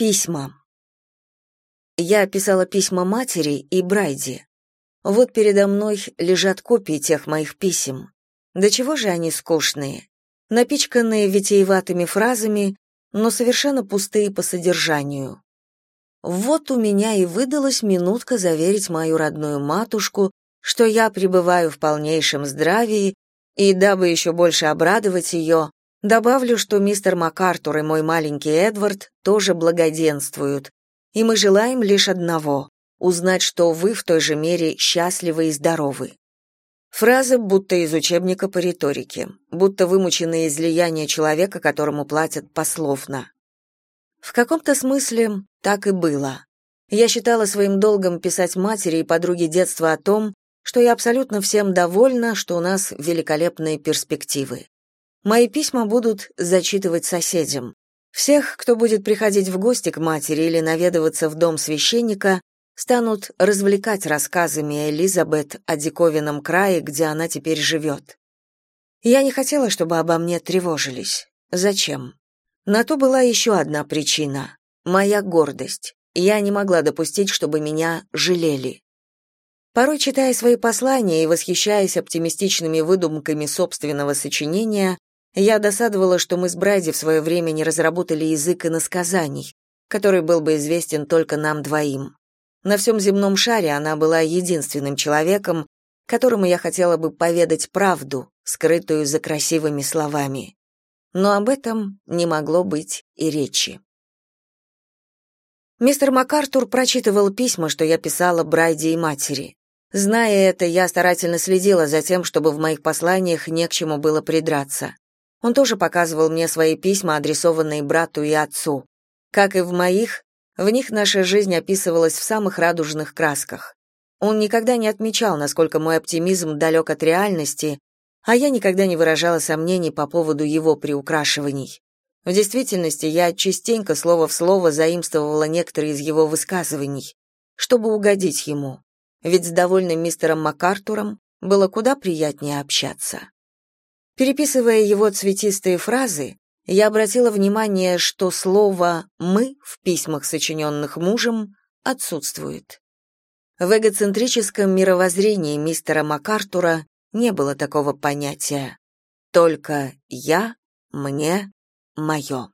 Письма. Я писала письма матери и Брайди. Вот передо мной лежат копии тех моих писем. До чего же они скучные? Напичканные витиеватыми фразами, но совершенно пустые по содержанию. Вот у меня и выдалась минутка заверить мою родную матушку, что я пребываю в полнейшем здравии, и дабы еще больше обрадовать ее, Добавлю, что мистер МакАртур и мой маленький Эдвард тоже благоденствуют, и мы желаем лишь одного — узнать, что вы в той же мере счастливы и здоровы. Фразы будто из учебника по риторике, будто вымученные излияния человека, которому платят пословно. В каком-то смысле так и было. Я считала своим долгом писать матери и подруге детства о том, что я абсолютно всем довольна, что у нас великолепные перспективы. Мои письма будут зачитывать соседям. Всех, кто будет приходить в гости к матери или наведываться в дом священника, станут развлекать рассказами Элизабет о диковинном крае, где она теперь живет. Я не хотела, чтобы обо мне тревожились. Зачем? На то была еще одна причина — моя гордость. Я не могла допустить, чтобы меня жалели. Порой, читая свои послания и восхищаясь оптимистичными выдумками собственного сочинения, я досадовала, что мы с Брайди в свое время не разработали язык иносказаний, который был бы известен только нам двоим. На всем земном шаре она была единственным человеком, которому я хотела бы поведать правду, скрытую за красивыми словами. Но об этом не могло быть и речи. Мистер МакАртур прочитывал письма, что я писала Брайди и матери. Зная это, я старательно следила за тем, чтобы в моих посланиях не к чему было придраться. Он тоже показывал мне свои письма, адресованные брату и отцу. Как и в моих, в них наша жизнь описывалась в самых радужных красках. Он никогда не отмечал, насколько мой оптимизм далек от реальности, а я никогда не выражала сомнений по поводу его приукрашиваний. В действительности я частенько слово в слово заимствовала некоторые из его высказываний, чтобы угодить ему, ведь с довольным мистером МакАртуром было куда приятнее общаться. Переписывая его цветистые фразы, я обратила внимание, что слово «мы» в письмах, сочиненных мужем, отсутствует. В эгоцентрическом мировоззрении мистера МакАртура не было такого понятия. Только «я», «мне», «моё».